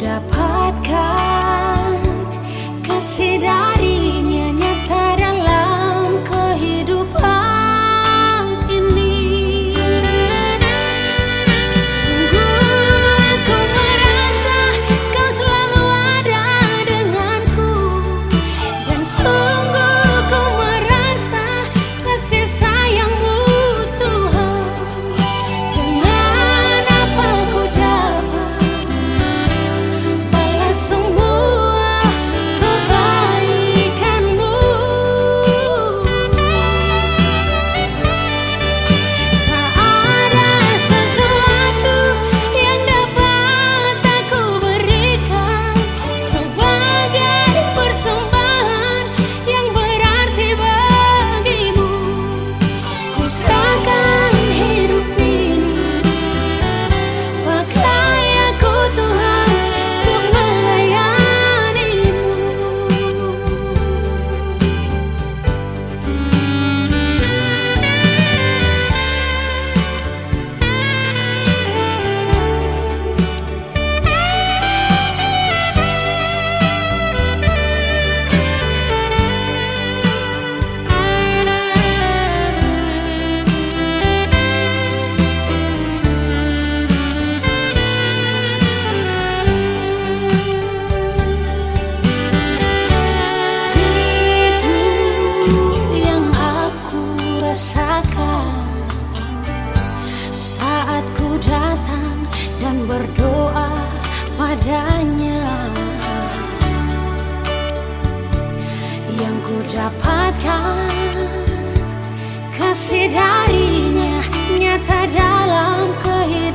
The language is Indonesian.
dapatkan. dan berdoa padanya. Yang ku dapatkan kasih darinya nyata dalam kehidupan